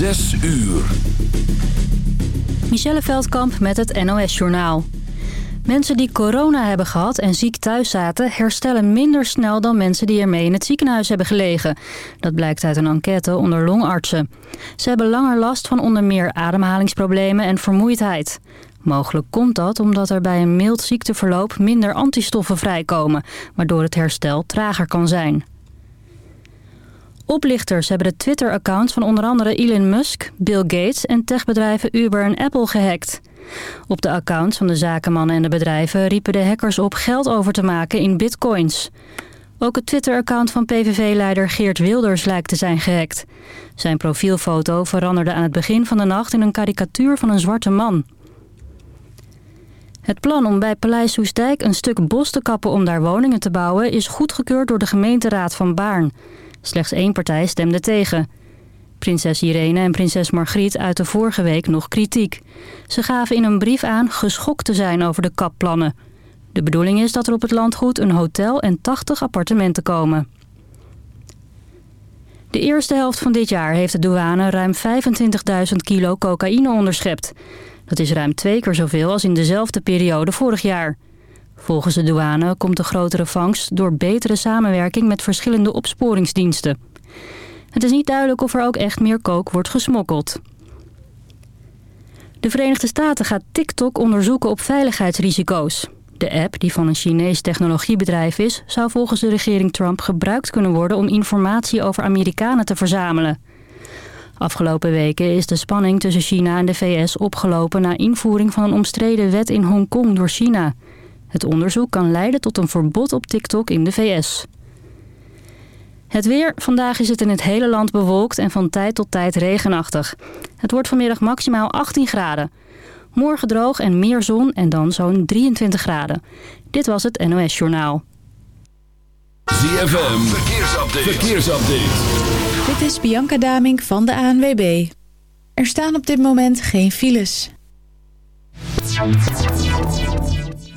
Zes uur. Michelle Veldkamp met het NOS-journaal. Mensen die corona hebben gehad en ziek thuis zaten... herstellen minder snel dan mensen die ermee in het ziekenhuis hebben gelegen. Dat blijkt uit een enquête onder longartsen. Ze hebben langer last van onder meer ademhalingsproblemen en vermoeidheid. Mogelijk komt dat omdat er bij een mild ziekteverloop minder antistoffen vrijkomen... waardoor het herstel trager kan zijn. Oplichters hebben de Twitter-accounts van onder andere Elon Musk, Bill Gates en techbedrijven Uber en Apple gehackt. Op de accounts van de zakenmannen en de bedrijven riepen de hackers op geld over te maken in bitcoins. Ook het Twitter-account van PVV-leider Geert Wilders lijkt te zijn gehackt. Zijn profielfoto veranderde aan het begin van de nacht in een karikatuur van een zwarte man. Het plan om bij Paleis Soesdijk een stuk bos te kappen om daar woningen te bouwen... is goedgekeurd door de gemeenteraad van Baarn. Slechts één partij stemde tegen. Prinses Irene en prinses Margriet uiten vorige week nog kritiek. Ze gaven in een brief aan geschokt te zijn over de kapplannen. De bedoeling is dat er op het landgoed een hotel en 80 appartementen komen. De eerste helft van dit jaar heeft de douane ruim 25.000 kilo cocaïne onderschept. Dat is ruim twee keer zoveel als in dezelfde periode vorig jaar. Volgens de douane komt de grotere vangst door betere samenwerking met verschillende opsporingsdiensten. Het is niet duidelijk of er ook echt meer kook wordt gesmokkeld. De Verenigde Staten gaat TikTok onderzoeken op veiligheidsrisico's. De app, die van een Chinees technologiebedrijf is... zou volgens de regering Trump gebruikt kunnen worden... om informatie over Amerikanen te verzamelen. Afgelopen weken is de spanning tussen China en de VS opgelopen... na invoering van een omstreden wet in Hongkong door China. Het onderzoek kan leiden tot een verbod op TikTok in de VS. Het weer. Vandaag is het in het hele land bewolkt en van tijd tot tijd regenachtig. Het wordt vanmiddag maximaal 18 graden. Morgen droog en meer zon en dan zo'n 23 graden. Dit was het NOS Journaal. ZFM. Verkeersupdate. Verkeersupdate. Dit is Bianca Damink van de ANWB. Er staan op dit moment geen files.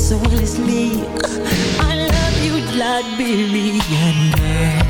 so will his. I love you, Liberia, and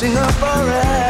sing up alright.